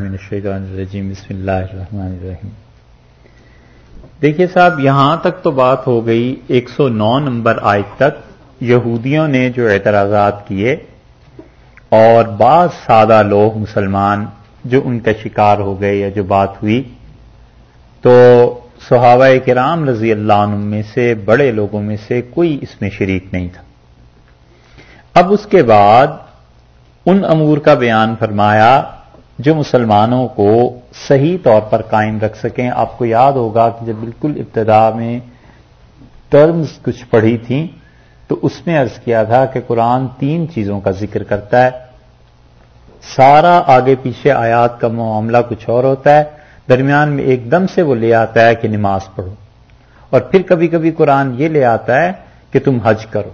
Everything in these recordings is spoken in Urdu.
من الشیطان الرجیم، بسم اللہ الرحمن الرحیم۔ دیکھیے صاحب، یہاں تک تو بات ہو گئی ایک سو نو نمبر آج تک۔ یہودیوں نے جو اعتراضات کیے اور بعض سادہ لوگ مسلمان جو ان کا شکار ہو گئے یا جو بات ہوئی، تو صحابہ کرام رضی اللہ عنہ میں سے، بڑے لوگوں میں سے کوئی اس میں شریک نہیں تھا۔ اب اس کے بعد ان امور کا بیان فرمایا جو مسلمانوں کو صحیح طور پر قائم رکھ سکیں۔ آپ کو یاد ہوگا کہ جب بالکل ابتدا میں ٹرمز کچھ پڑھی تھیں، تو اس میں عرض کیا تھا کہ قرآن تین چیزوں کا ذکر کرتا ہے۔ سارا آگے پیچھے آیات کا معاملہ کچھ اور ہوتا ہے۔ درمیان میں ایک دم سے وہ لے آتا ہے کہ نماز پڑھو۔ اور پھر کبھی کبھی قرآن یہ لے آتا ہے کہ تم حج کرو۔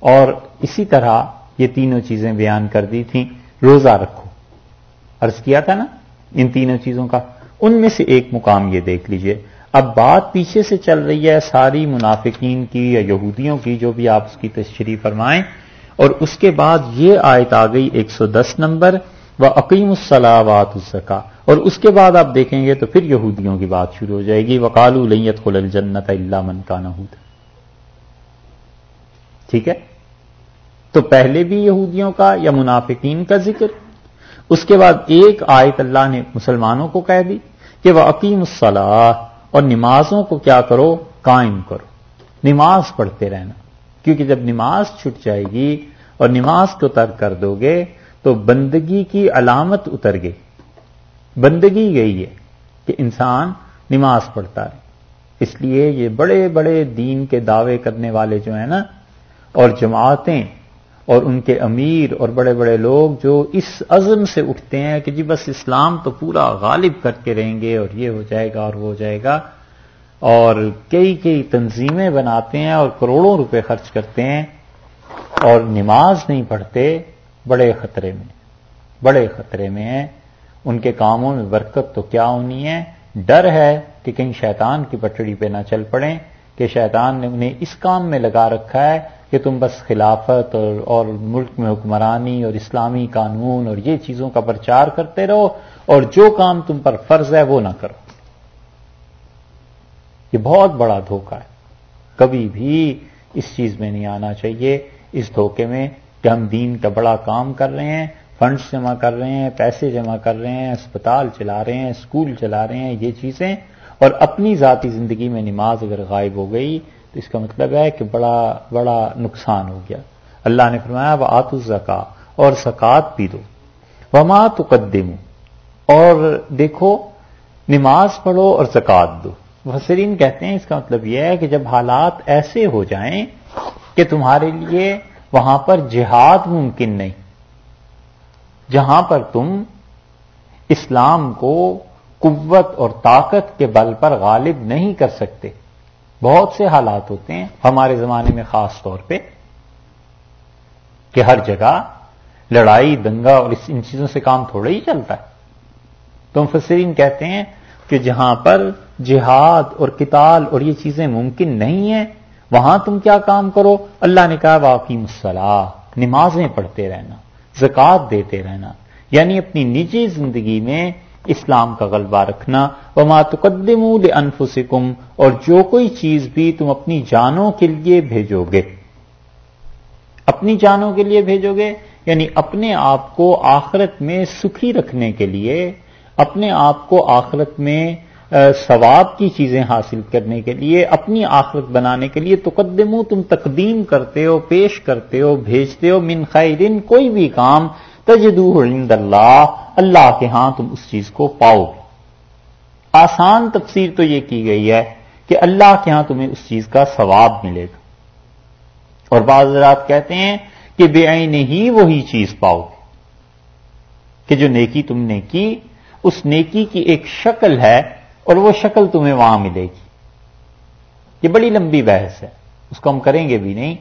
اور اسی طرح یہ تینوں چیزیں بیان کر دی تھیں۔ روزہ رکھو۔ عرض کیا تھا نا، ان تینوں چیزوں کا۔ ان میں سے ایک مقام یہ دیکھ لیجیے۔ اب بات پیچھے سے چل رہی ہے ساری منافقین کی یا یہودیوں کی، جو بھی آپ اس کی تشریح فرمائیں۔ اور اس کے بعد یہ آیت آ گئی ایک سو دس نمبر، و عقیم الصلاوات الزکا اور اس کے بعد آپ دیکھیں گے تو پھر یہودیوں کی بات شروع ہو جائے گی۔ وکالو لیت خل الجنت اللہ من کا نہ ٹھیک ہے؟ تو پہلے بھی یہودیوں کا یا منافقین کا ذکر؟ اس کے بعد ایک آیت اللہ نے مسلمانوں کو کہہ دی کہ وہ عقیم الصلاح اور نمازوں کو کیا کرو؟ قائم کرو۔ نماز پڑھتے رہنا۔ کیونکہ جب نماز چھٹ جائے گی اور نماز کو ترک کر دو گے تو بندگی کی علامت اتر گئی۔ بندگی گئی ہے کہ انسان نماز پڑھتا ہے اس لیے یہ بڑے بڑے دین کے دعوے کرنے والے جو ہیں نا اور جماعتیں اور ان کے امیر اور بڑے بڑے لوگ جو اس عزم سے اٹھتے ہیں کہ جی بس اسلام تو پورا غالب کر کے رہیں گے اور یہ ہو جائے گا اور وہ ہو جائے گا اور کئی کئی تنظیمیں بناتے ہیں اور کروڑوں روپے خرچ کرتے ہیں اور نماز نہیں پڑھتے، بڑے خطرے میں، بڑے خطرے میں ہیں۔ ان کے کاموں میں برکت تو کیا ہونی ہے؟ ڈر ہے کہ کہیں شیطان کی پٹڑی پہ نہ چل پڑیں، کہ شیطان نے انہیں اس کام میں لگا رکھا ہے کہ تم بس خلافت اور اور ملک میں حکمرانی اور اسلامی قانون اور یہ چیزوں کا پرچار کرتے رہو اور جو کام تم پر فرض ہے وہ نہ کرو۔ یہ بہت بڑا دھوکہ ہے۔ کبھی بھی اس چیز میں نہیں آنا چاہیے۔ اس دھوکے میں کہ ہم دین کا بڑا کام کر رہے ہیں فنڈس جمع کر رہے ہیں، پیسے جمع کر رہے ہیں، اسپتال چلا رہے ہیں، اسکول چلا رہے ہیں، یہ چیزیں اور اپنی ذاتی زندگی میں نماز اگر غائب ہو گئی تو اس کا مطلب ہے کہ بڑا بڑا نقصان ہو گیا۔ اللہ نے فرمایا وہ آت الزکا اور زکات بھی دو۔ وما تقدم اور دیکھو، نماز پڑھو اور زکات دو۔ وسرین کہتے ہیں، اس کا مطلب یہ ہے کہ جب حالات ایسے ہو جائیں کہ تمہارے لیے وہاں پر جہاد ممکن نہیں، جہاں پر تم اسلام کو قوت اور طاقت کے بل پر غالب نہیں کر سکتے بہت سے حالات ہوتے ہیں ہمارے زمانے میں خاص طور پہ کہ ہر جگہ لڑائی، دنگا اور ان چیزوں سے کام تھوڑا ہی چلتا ہے۔ تو مفسرین کہتے ہیں کہ جہاں پر جہاد اور کتال اور یہ چیزیں ممکن نہیں ہیں، وہاں تم کیا کام کرو؟ اللہ نے کہا واقعی مسلح نمازیں پڑھتے رہنا زکات دیتے رہنا۔ یعنی اپنی نجی زندگی میں اسلام کا غلبہ رکھنا وہ ماتقدم انفسکم اور جو کوئی چیز بھی تم اپنی جانوں کے لیے بھیجو گے۔ اپنی جانوں کے لیے بھیجو گے یعنی اپنے آپ کو آخرت میں سکھی رکھنے کے لیے، اپنے آپ کو آخرت میں ثواب کی چیزیں حاصل کرنے کے لیے، اپنی آخرت بنانے کے لیے تقدمو تم تقدیم کرتے ہو، پیش کرتے ہو، بھیجتے ہو، من خیرن کوئی بھی کام تجدو عند اللہ اللہ کے ہاں تم اس چیز کو پاؤ گے۔ آسان تفسیر تو یہ کی گئی ہے کہ اللہ کے ہاں تمہیں اس چیز کا ثواب ملے گا۔ اور بعض رات کہتے ہیں کہ بے آئی ہی وہی چیز پاؤ گے۔ کہ جو نیکی تم نے کی، اس نیکی کی ایک شکل ہے اور وہ شکل تمہیں وہاں ملے گی۔ یہ بڑی لمبی بحث ہے۔ اس کو ہم کریں گے بھی نہیں۔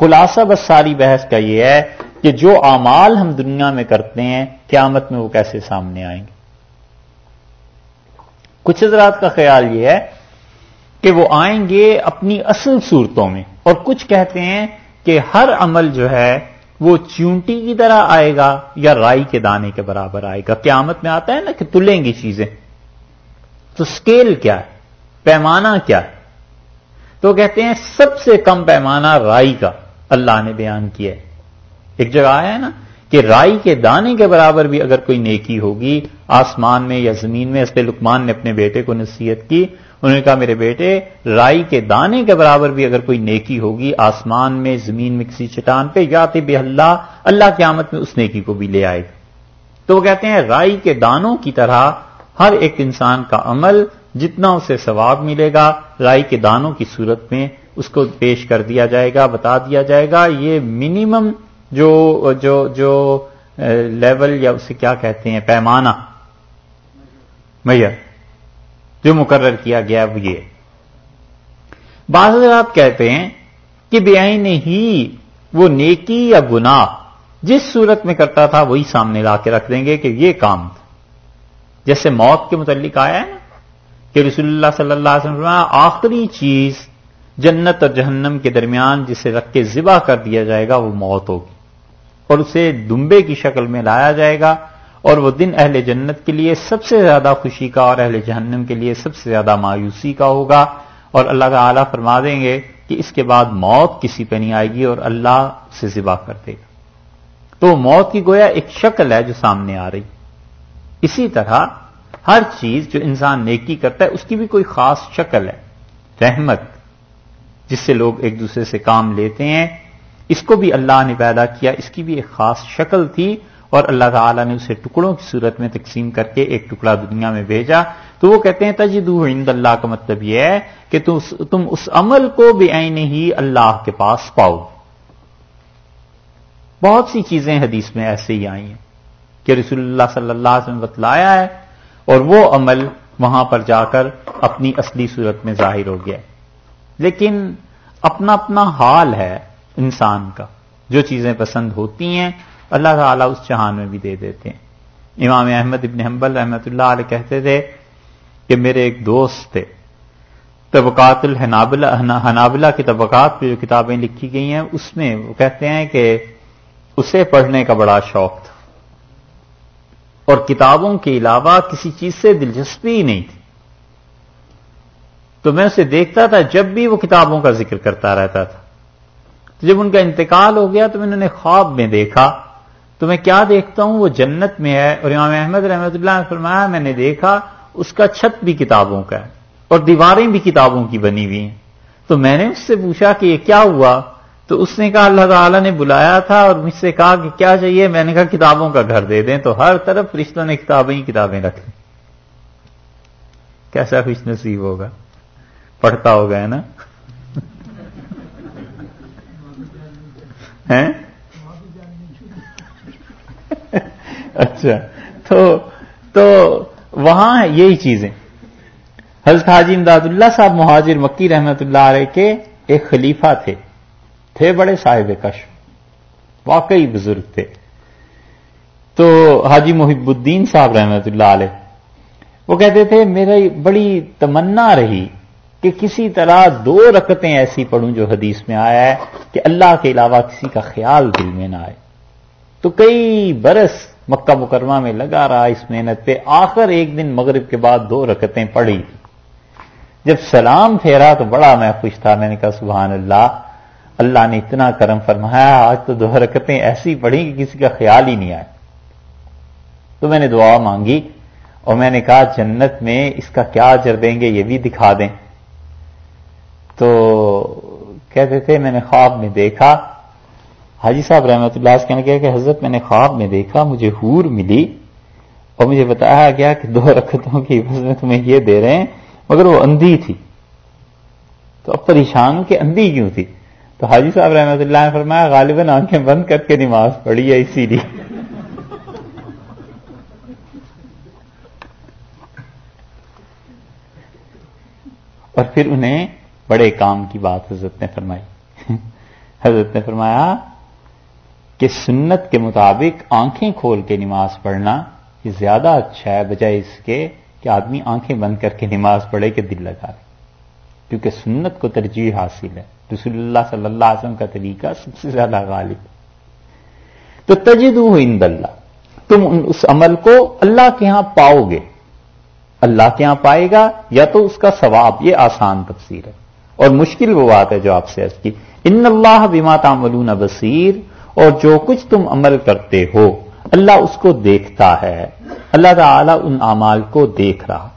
خلاصہ بس ساری بحث کا یہ ہے کہ جو اعمال ہم دنیا میں کرتے ہیں، قیامت میں وہ کیسے سامنے آئیں گے؟ کچھ حضرات کا خیال یہ ہے کہ وہ آئیں گے اپنی اصل صورتوں میں، اور کچھ کہتے ہیں کہ ہر عمل جو ہے وہ چونٹی کی طرح آئے گا یا رائی کے دانے کے برابر آئے گا۔ قیامت میں آتا ہے نا کہ تلیں گی چیزیں۔ تو سکیل کیا ہے؟ پیمانہ کیا ہے؟ تو کہتے ہیں سب سے کم پیمانہ رائی کا اللہ نے بیان کیا ہے۔ ایک جگہ آیا ہے نا کہ رائی کے دانے کے برابر بھی اگر کوئی نیکی ہوگی، آسمان میں یا زمین میں، اس پہ لکمان نے اپنے بیٹے کو نصیحت کی، انہوں نے کہا میرے بیٹے، رائی کے دانے کے برابر بھی اگر کوئی نیکی ہوگی، آسمان میں، زمین میں کسی چٹان پہ، یا بے اللہ اللہ کی آمد میں اس نیکی کو بھی لے آئے گا۔ تو وہ کہتے ہیں رائی کے دانوں کی طرح ہر ایک انسان کا عمل جتنا اسے ثواب ملے گا، رائی کے دانوں کی صورت میں اس کو پیش کر دیا جائے گا، بتا دیا جائے گا، یہ منیمم جو جو جو لیول یا اسے کیا کہتے ہیں، پیمانہ میئر جو مقرر کیا گیا وہ یہ۔ بعض آپ کہتے ہیں کہ بے نے ہی وہ نیکی یا گناہ جس صورت میں کرتا تھا وہی سامنے لا کے رکھ دیں گے کہ یہ کام تھا۔ جیسے موت کے متعلق آیا ہے کہ رسول اللہ صلی اللہ علیہ وسلم آخری چیز جنت اور جہنم کے درمیان جسے رکھ کے ذبح کر دیا جائے گا وہ موت ہوگی۔ اور اسے دمبے کی شکل میں لایا جائے گا اور وہ دن اہل جنت کے لیے سب سے زیادہ خوشی کا اور اہل جہنم کے لیے سب سے زیادہ مایوسی کا ہوگا اور اللہ تعالی فرما دیں گے کہ اس کے بعد موت کسی پہ نہیں آئے گی اور اللہ سے ذبح کر دے گا۔ تو موت کی گویا ایک شکل ہے جو سامنے آ رہی۔ اسی طرح ہر چیز جو انسان نیکی کرتا ہے، اس کی بھی کوئی خاص شکل ہے۔ رحمت، جس سے لوگ ایک دوسرے سے کام لیتے ہیں اس کو بھی اللہ نے پیدا کیا، اس کی بھی ایک خاص شکل تھی اور اللہ تعالیٰ نے اسے ٹکڑوں کی صورت میں تقسیم کر کے ایک ٹکڑا دنیا میں بھیجا۔ تو وہ کہتے ہیں، تجدو عند اللہ کا مطلب یہ ہے کہ تم اس عمل کو بے عین ہی اللہ کے پاس پاؤ۔ بہت سی چیزیں حدیث میں ایسے ہی آئی ہیں کہ رسول اللہ صلی اللہ علیہ وسلم بتلایا ہے اور وہ عمل وہاں پر جا کر اپنی اصلی صورت میں ظاہر ہو گیا۔ لیکن اپنا اپنا حال ہے انسان کا، جو چیزیں پسند ہوتی ہیں، اللہ تعالیٰ اس چہان میں بھی دے دیتے ہیں۔ امام احمد ابن حنبل رحمت اللہ علیہ کہتے تھے کہ میرے ایک دوست تھے، طبقات الحنابلہ کی طبقات پہ جو کتابیں لکھی گئی ہیں، اس میں وہ کہتے ہیں کہ اسے پڑھنے کا بڑا شوق تھا۔ اور کتابوں کے علاوہ کسی چیز سے دلچسپی ہی نہیں تھی۔ تو میں اسے دیکھتا تھا جب بھی وہ کتابوں کا ذکر کرتا رہتا تھا۔ جب ان کا انتقال ہو گیا تو میں نے خواب میں دیکھا۔ تو میں کیا دیکھتا ہوں؟ وہ جنت میں ہے اور امام احمد رحمت اللہ نے فرمایا، میں نے دیکھا، اس کا چھت بھی کتابوں کا ہے اور دیواریں بھی کتابوں کی بنی ہوئی ہیں۔ تو میں نے اس سے پوچھا کہ یہ کیا ہوا؟ تو اس نے کہا، اللہ تعالیٰ نے بلایا تھا اور مجھ سے کہا کہ کیا چاہیے؟ میں نے کہا، کتابوں کا گھر دے دیں۔ تو ہر طرف رشتوں نے کتابیں ہی کتابیں رکھ لی کیسا خوش نصیب ہوگا۔ پڑھتا ہوگا، ہے نا؟ اچھا۔ تو تو وہاں یہی چیزیں۔ حضرت حاجی امداد اللہ صاحب مہاجر مکی رحمت اللہ علیہ کے ایک خلیفہ تھے۔ تھے بڑے صاحب کش واقعی بزرگ تھے۔ تو حاجی محب الدین صاحب رحمت اللہ علیہ، وہ کہتے تھے میری بڑی تمنا رہی کہ کسی طرح دو رکتیں ایسی پڑھوں جو حدیث میں آیا ہے کہ اللہ کے علاوہ کسی کا خیال دل میں نہ آئے۔ تو کئی برس مکہ مکرمہ میں لگا رہا اس محنت پہ۔ آخر ایک دن مغرب کے بعد دو رکتیں پڑھی جب سلام پھیرا تو بڑا میں خوش تھا۔ میں نے کہا، سبحان اللہ اللہ نے اتنا کرم فرمایا، آج تو دو حرکتیں ایسی پڑھی کہ کسی کا خیال ہی نہیں آئے تو میں نے دعا مانگی اور میں نے کہا، جنت میں اس کا کیا اجر دیں گے یہ بھی دکھا دیں۔ تو کہتے تھے، میں نے خواب میں دیکھا۔ حاجی صاحب رحمت اللہ سے کہنے گیا کہ حضرت میں نے خواب میں دیکھا، مجھے حور ملی اور مجھے بتایا گیا کہ دو رکھتوں کی بس میں تمہیں یہ دے رہے ہیں، مگر وہ اندھی تھی۔ تو اب پریشان کہ اندھی کیوں تھی؟ تو حاجی صاحب رحمت اللہ نے فرمایا، غالباً آنکھیں بند کر کے نماز پڑھی ہے، اسی لیے۔ اور پھر انہیں بڑے کام کی بات حضرت نے فرمائی۔ حضرت نے فرمایا کہ سنت کے مطابق آنکھیں کھول کے نماز پڑھنا یہ زیادہ اچھا ہے، بجائے اس کے کہ آدمی آنکھیں بند کر کے نماز پڑھے کہ دل لگا لے۔ کیونکہ سنت کو ترجیح حاصل ہے۔ رسول اللہ صلی اللہ علیہ وسلم کا طریقہ سب سے زیادہ غالب تو تجدو ہند اللہ۔ تم اس عمل کو اللہ کے ہاں پاؤ گے۔ اللہ کے ہاں پائے گا، یا تو اس کا ثواب، یہ آسان تفسیر ہے۔ اور مشکل وہ بات ہے جو آپ سے عرض کی۔ ان اللہ بما تعملون بصیر۔ اور جو کچھ تم عمل کرتے ہو، اللہ اس کو دیکھتا ہے۔ اللہ تعالیٰ ان اعمال کو دیکھ رہا۔